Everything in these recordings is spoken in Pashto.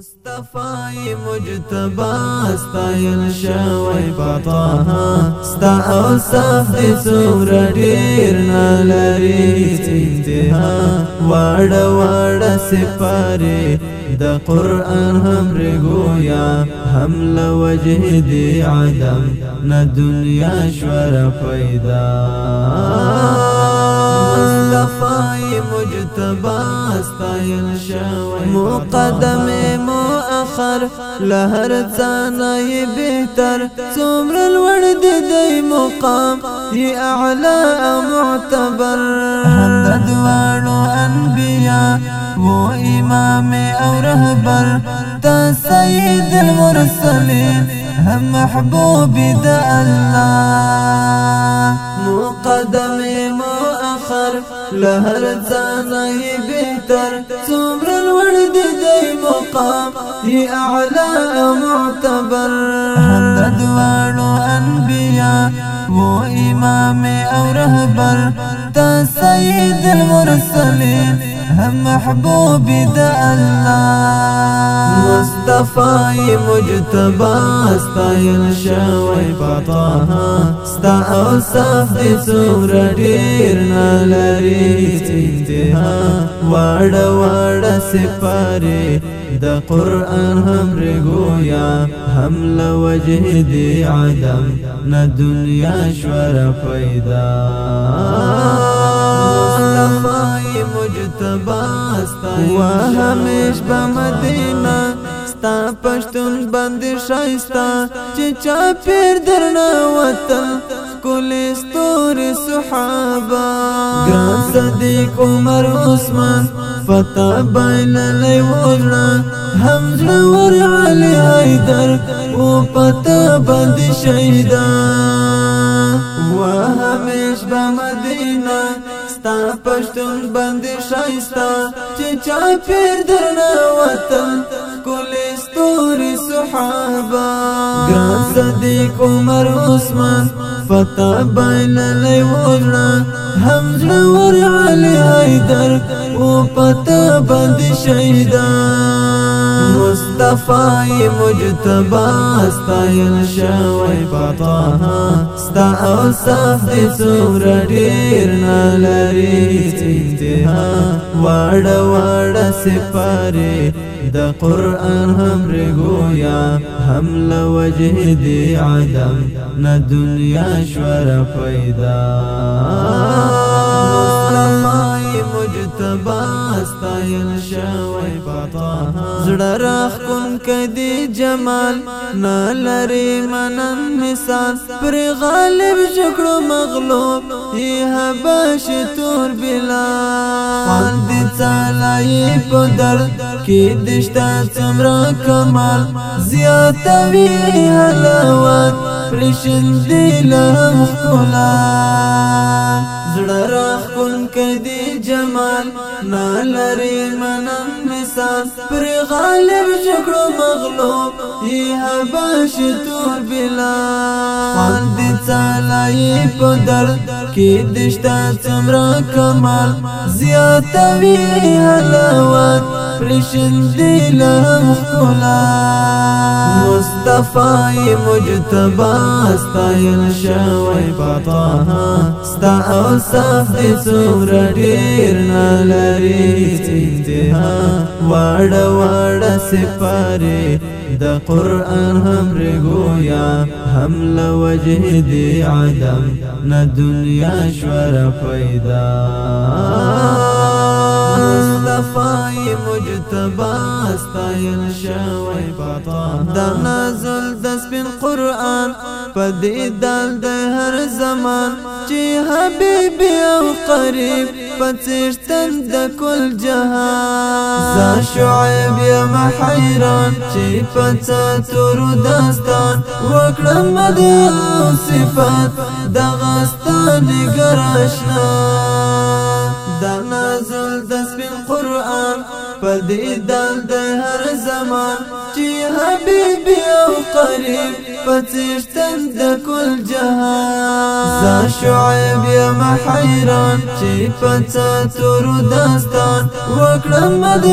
مصطفی مجتبا استایل شوی پطاها ستا او صافی سور دیر نالری انتها وارد وارد سپاری دا قرآن هم رگویا هم لوجه دی عدم نا دنیا شور پیدا مصطفی مجتبا استایل شوی مقدم مؤخر لهر ځانای بهتر سمر لوړ دي مقام ی اعلی معتبر هند دوانو انبیا و امام او رهبر تا سید المرسلین هم محبوب د الله لهر ځانای بهتر سمر الورد دي مقام هي أعلى معتبر حمد دوانو أنبياء مو امام او رهبر تا سيد المرسلين هم محبوب دا الله مصطفی مجتبا استایل شوی پطا ستا او صف دی څور ډیر نه لري انتها واړه واړه سپاره د قران هم رګویا هم لوجه دی عدم نه دنیا شور پیدا مای مجتبا استا وا همیش په مدینه ستا پښتون باندې شایستا چې چا پیر درنه وطن کل استور صحابه ګران صدیق عمر عثمان فتح بین لای وژنا حمزه ور علی حیدر او پتا بند شهیدا و همیش به مدینه ستا پښتون باندې شایستا چې چا پیر درنه وطن کول استوري صحابه ګران صدیق عمر عثمان فتا بین لای وژنا هم ور علی حیدر او پتا باندې شهیدان مصطفی مجتبا استایل شوی پطاها ستا او صف دی سور دیر نالری انتها وارد وارد سپاری دا قرآن هم رگویا هم لوجه دی عدم نا دنیا شور پیدا زړه راخ کن کدی جمال نه لري منن مثال پر غالب شکړو مغلوب ای حبش تور بلال خاند چلای په درد کې دشتا څومره کمال زیات وی حلاوت پرشن دی لهم خلال زړه راخون کدي جمال نه لري منم مثال پر غالب جګړو مغلوب یې حبش تور بلال خاند چلای په درد کې دشتا څمرا کمال زیاتوي حلاوت پرشن دلم خلا صفای مجتبا استایل شوی بطاها ستا او صف دی سور دیر نالری انتها وارد وارد سپاری دا قرآن هم رگویا هم لوجه دی عدم نا دنیا شور پیدا مصطفی مجتبا استایل شوی پتا دا نازل د سپین قران پدې دال زمان چې حبيبي او قريب پڅشتن د كل جهان ز شعيب يا محيران چې پڅا تور داستان وکړم د صفات دا غستان ګراشنا قران په دې دال د هر زمان چې حبيبي او قريب پتشتن د کل جهان زا شعيب يا محيران چې پتا تور داستان وکړم د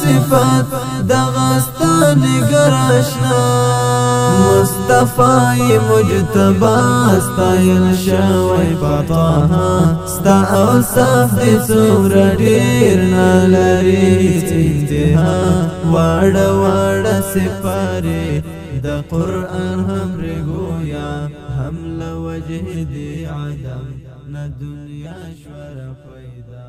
صفات د غستان ګراشنا مصطفی مجتبا استایل شوی پطاها ستا او صف دی سور دیر نالری انتها وار وار سپاری دا قرآن هم رگویا هم لوجه دی عدم نه دنیا شور پیدا